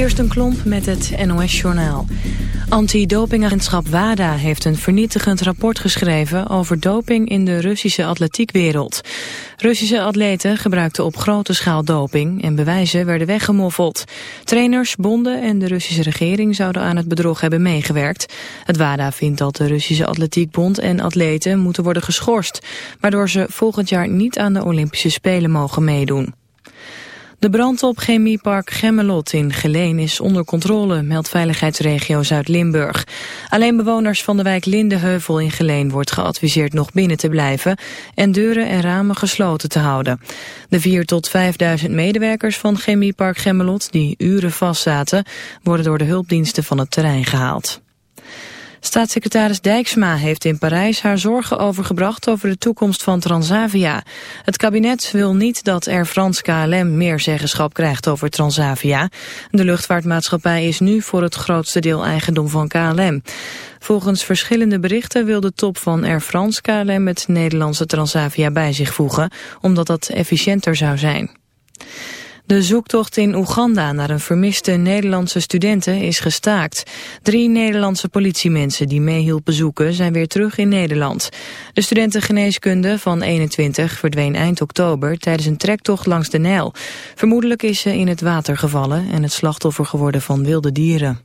Kirsten Klomp met het NOS-journaal. Anti-dopingagentschap WADA heeft een vernietigend rapport geschreven over doping in de Russische atletiekwereld. Russische atleten gebruikten op grote schaal doping en bewijzen werden weggemoffeld. Trainers, bonden en de Russische regering zouden aan het bedrog hebben meegewerkt. Het WADA vindt dat de Russische atletiekbond en atleten moeten worden geschorst, waardoor ze volgend jaar niet aan de Olympische Spelen mogen meedoen. De brand op chemiepark Gemmelot in Geleen is onder controle, meldt veiligheidsregio Zuid-Limburg. Alleen bewoners van de wijk Lindeheuvel in Geleen wordt geadviseerd nog binnen te blijven en deuren en ramen gesloten te houden. De 4 tot 5.000 medewerkers van chemiepark Gemmelot, die uren vastzaten, worden door de hulpdiensten van het terrein gehaald. Staatssecretaris Dijksma heeft in Parijs haar zorgen overgebracht over de toekomst van Transavia. Het kabinet wil niet dat Air France KLM meer zeggenschap krijgt over Transavia. De luchtvaartmaatschappij is nu voor het grootste deel eigendom van KLM. Volgens verschillende berichten wil de top van Air France KLM het Nederlandse Transavia bij zich voegen, omdat dat efficiënter zou zijn. De zoektocht in Oeganda naar een vermiste Nederlandse studenten is gestaakt. Drie Nederlandse politiemensen die meehielpen zoeken zijn weer terug in Nederland. De studentengeneeskunde van 21 verdween eind oktober tijdens een trektocht langs de Nijl. Vermoedelijk is ze in het water gevallen en het slachtoffer geworden van wilde dieren.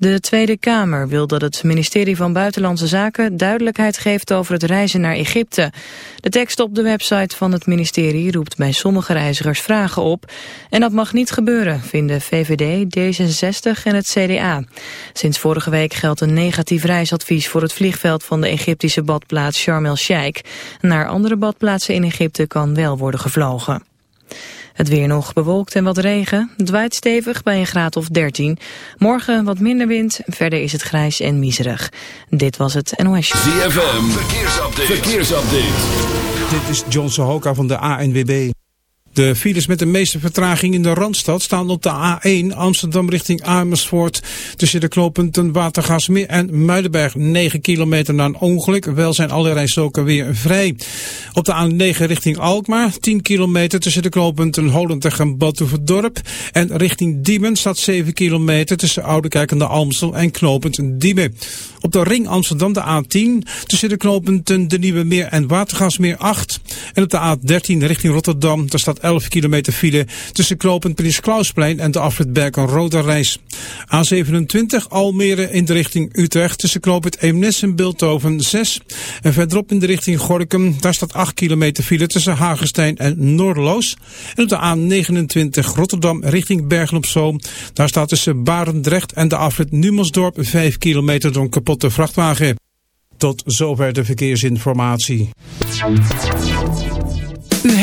De Tweede Kamer wil dat het ministerie van Buitenlandse Zaken duidelijkheid geeft over het reizen naar Egypte. De tekst op de website van het ministerie roept bij sommige reizigers vragen op. En dat mag niet gebeuren, vinden VVD, D66 en het CDA. Sinds vorige week geldt een negatief reisadvies voor het vliegveld van de Egyptische badplaats Sharm el-Sheikh. Naar andere badplaatsen in Egypte kan wel worden gevlogen. Het weer nog bewolkt en wat regen. Het waait stevig bij een graad of 13. Morgen wat minder wind. Verder is het grijs en miserig. Dit was het NOS. ZFM. Verkeersupdate. Verkeersupdate. Dit is John Sohoka van de ANWB. De files met de meeste vertraging in de Randstad staan op de A1 Amsterdam richting Amersfoort. Tussen de knooppunten Watergasmeer en Muidenberg 9 kilometer na een ongeluk. Wel zijn alle rijstroken weer vrij. Op de A9 richting Alkmaar 10 kilometer tussen de knooppunten Holendrecht en Batuverdorp. En richting Diemen staat 7 kilometer tussen Oudekerk en de Almstel en knooppunt Diemen. Op de ring Amsterdam de A10 tussen de knooppunten De Nieuwe Meer en Watergasmeer 8. En op de A13 richting Rotterdam daar staat 11 kilometer file tussen knooppunt Prins Klausplein en de afrit Berk Roda Reis. A27 Almere in de richting Utrecht tussen knooppunt Eemnes en Bilthoven 6. En verderop in de richting Gorkum daar staat 8 kilometer file tussen Hagenstein en Noordeloos. En op de A29 Rotterdam richting Bergen op Zoom daar staat tussen Barendrecht en de afrit Numelsdorp 5 kilometer door een kapotte vrachtwagen. Tot zover de verkeersinformatie.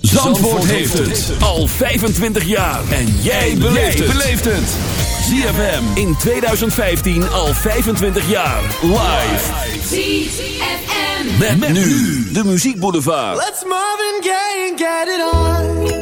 Zandvoort heeft het al 25 jaar. En jij beleeft het. ZFM in 2015 al 25 jaar. Live. ZFM. Met, met nu de Muziek Boulevard. Let's Marvin Gaye and get it on.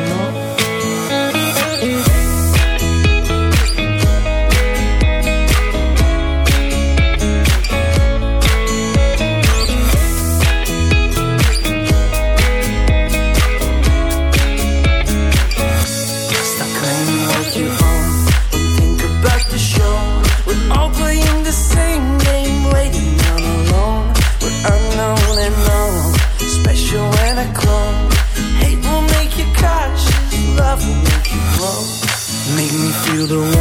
the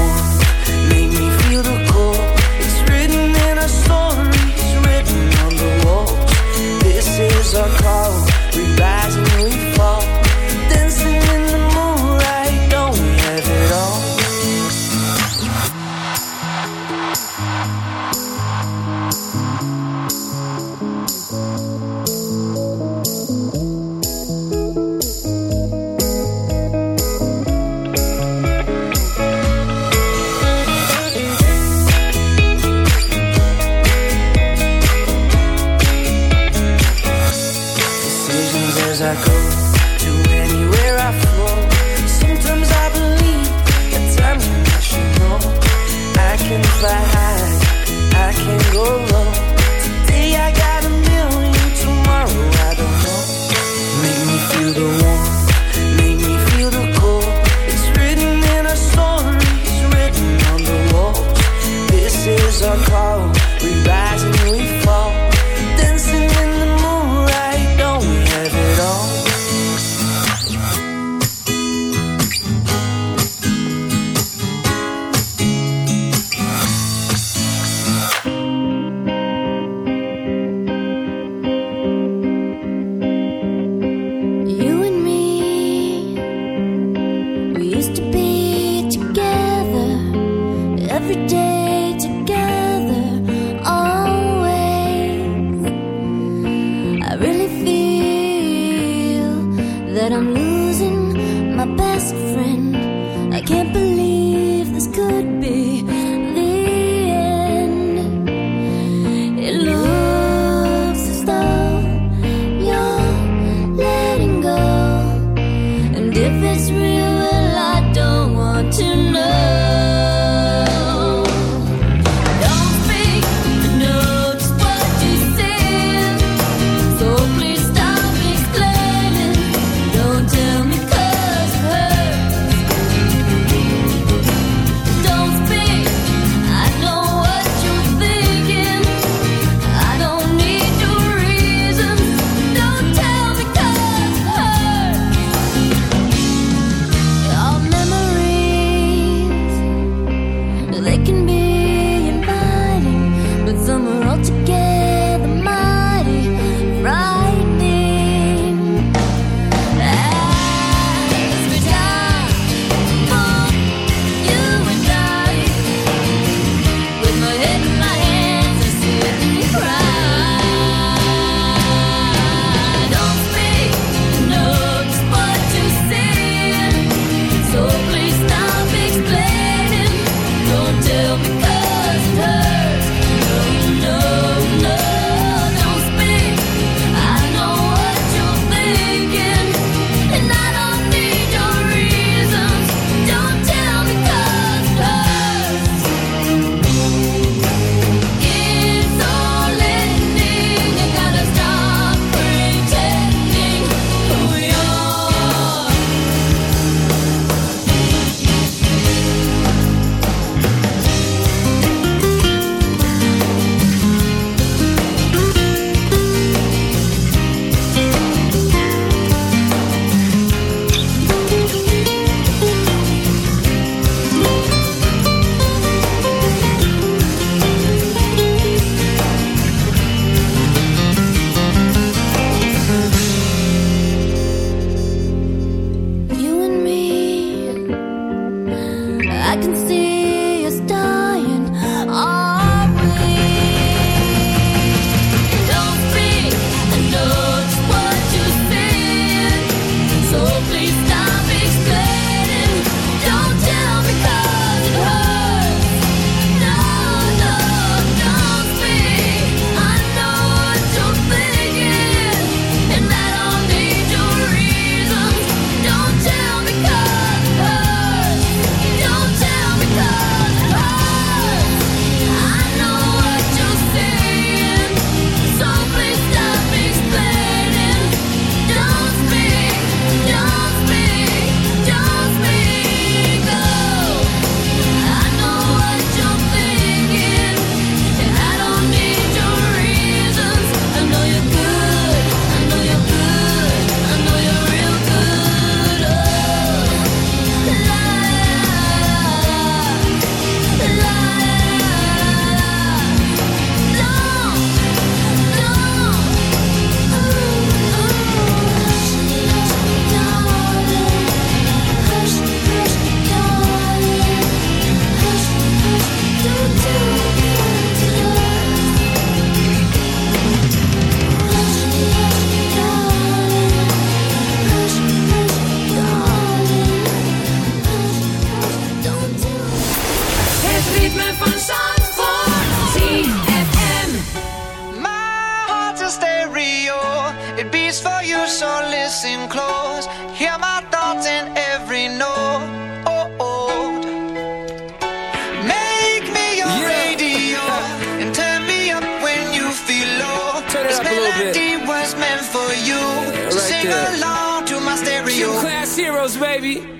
baby.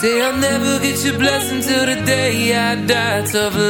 Say I'll never get your blessing till the day I die. Tough love.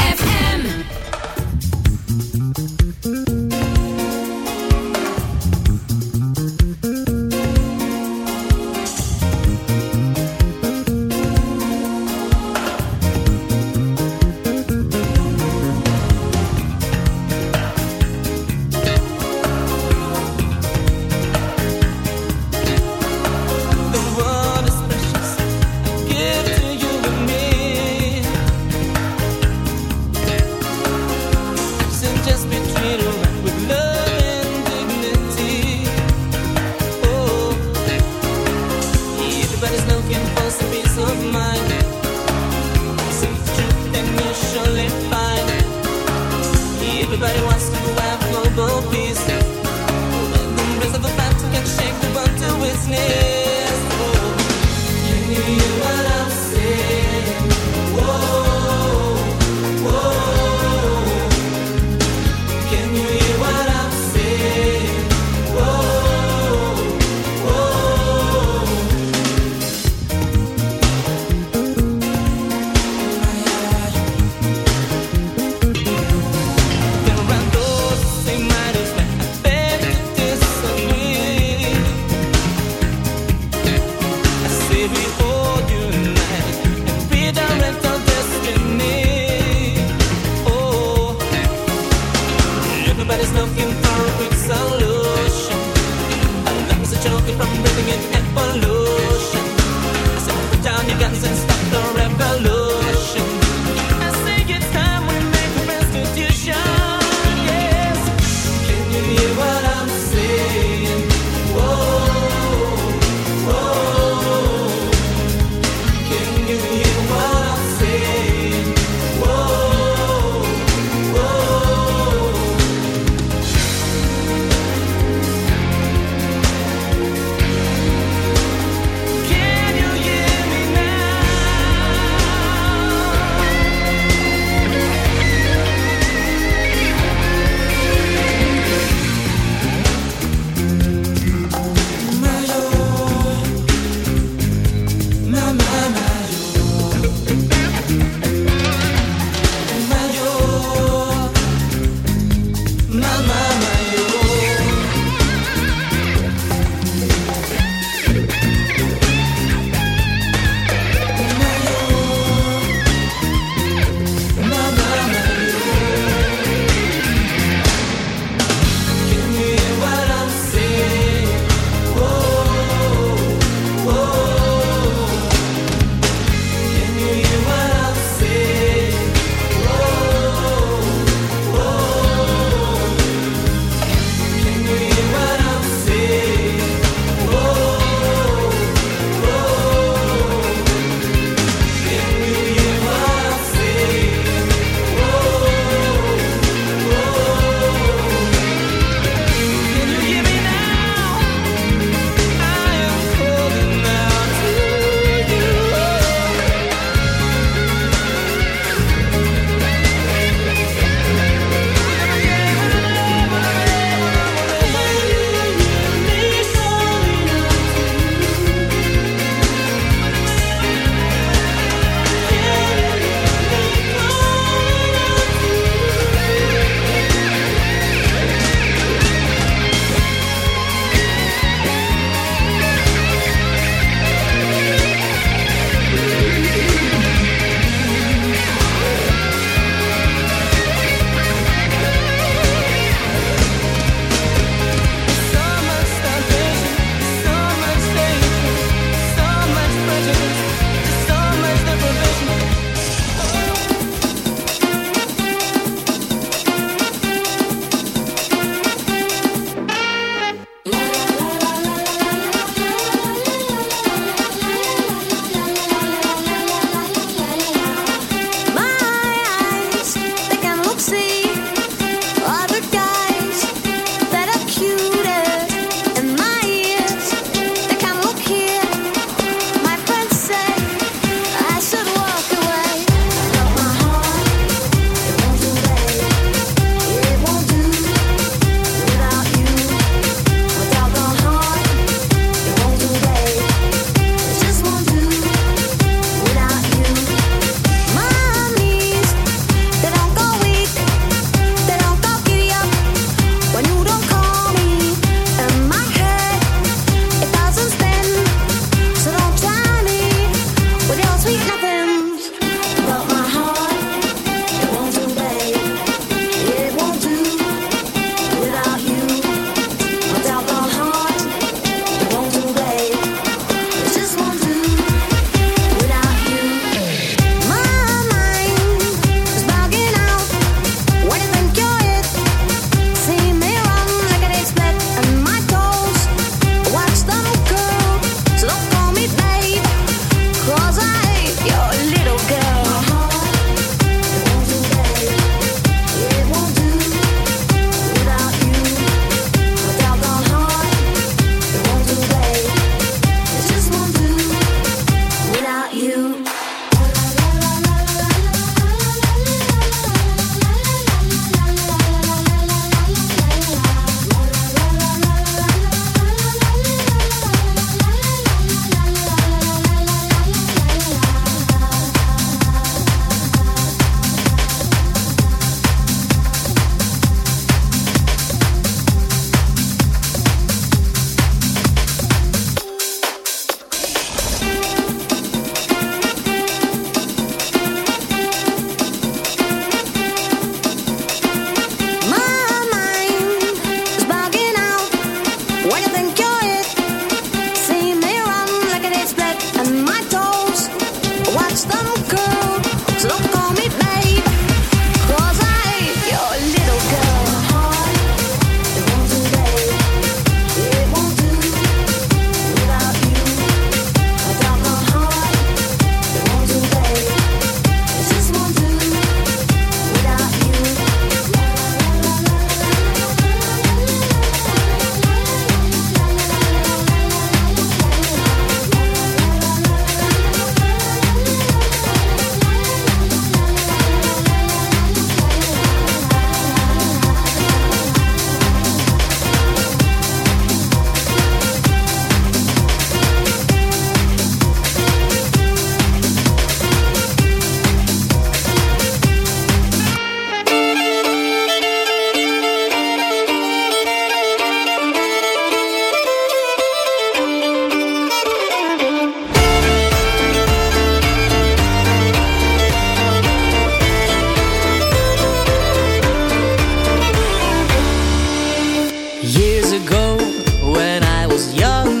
ago when I was young.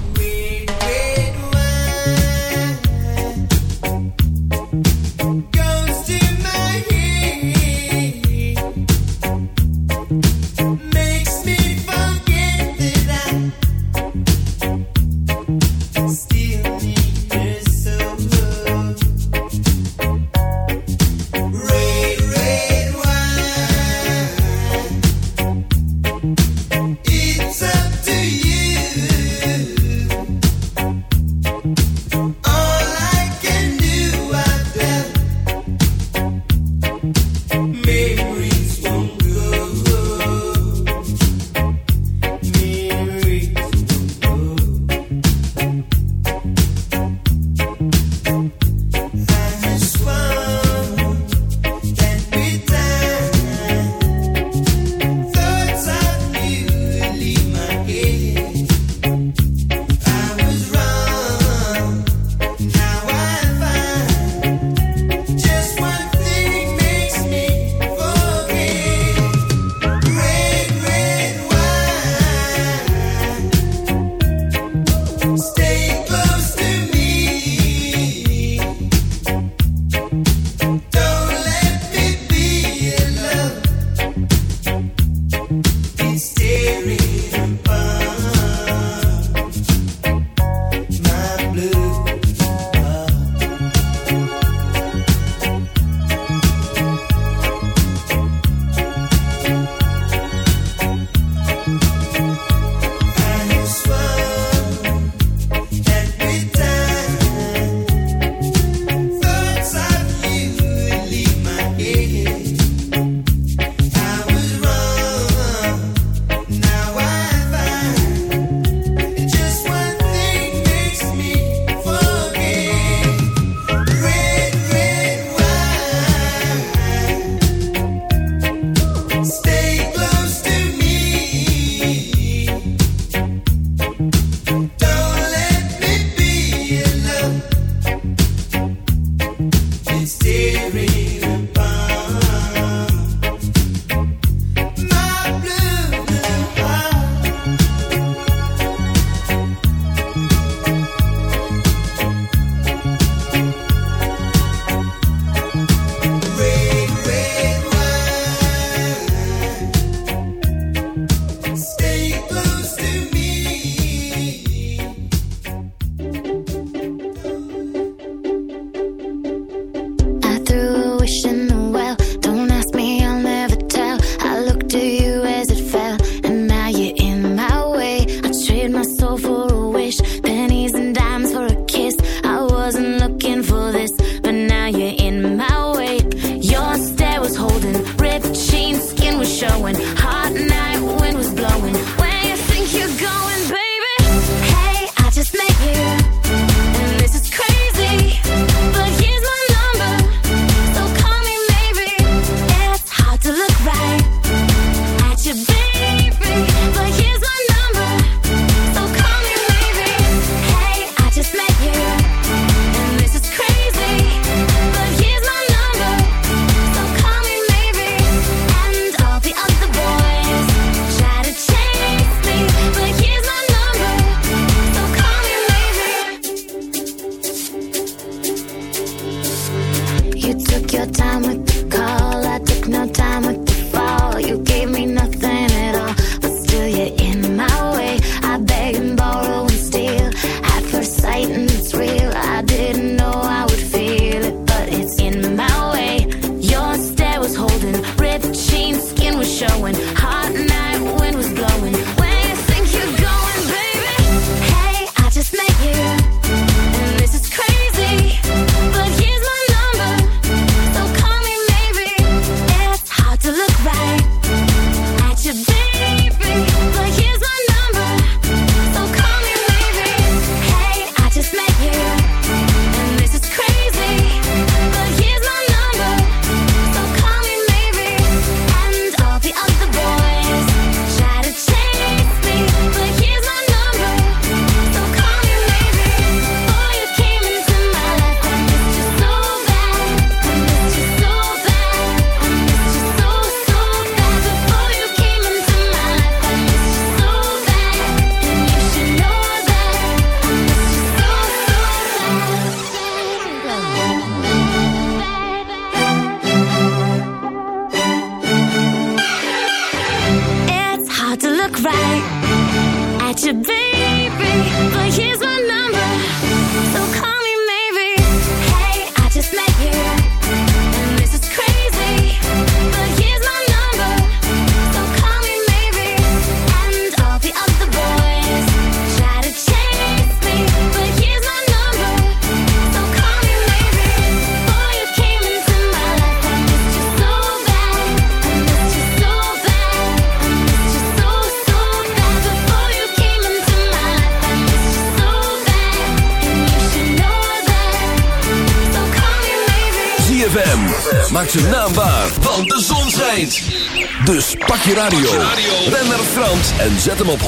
Zet hem op 106.9. 106.9.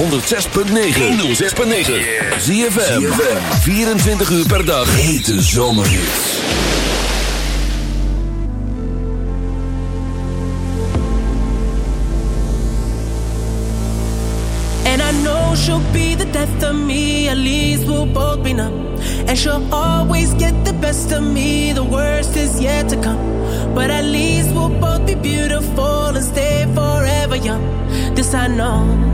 Zie je 24 uur per dag. Hete zomer And I know she'll be the death of me. At least we'll both be numb. And she'll always get the best of me. The worst is yet to come. But at least we'll both be beautiful and stay forever young. This I know.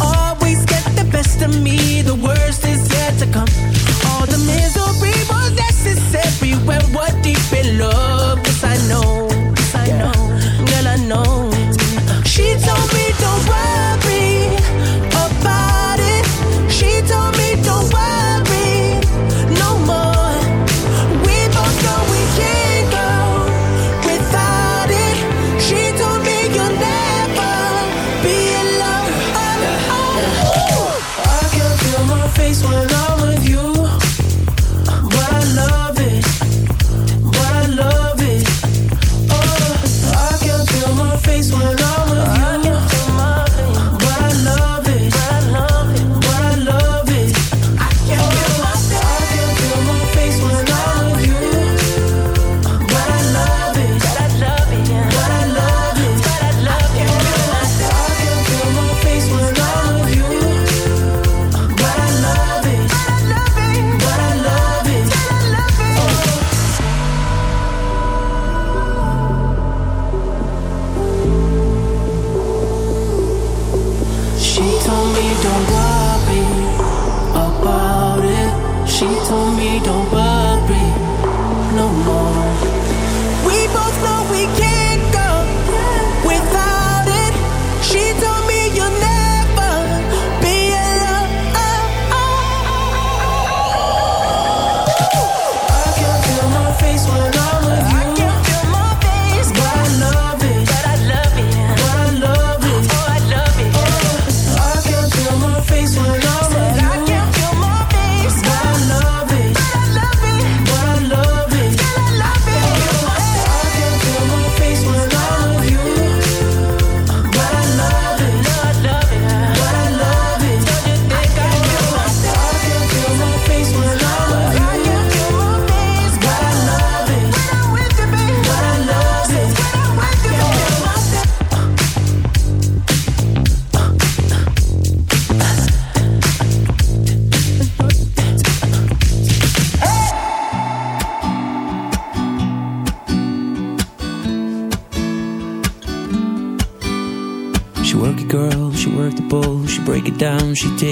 always get the best of me. The worst is yet to come. All the misery was necessary when we're deep in love. Cause I know.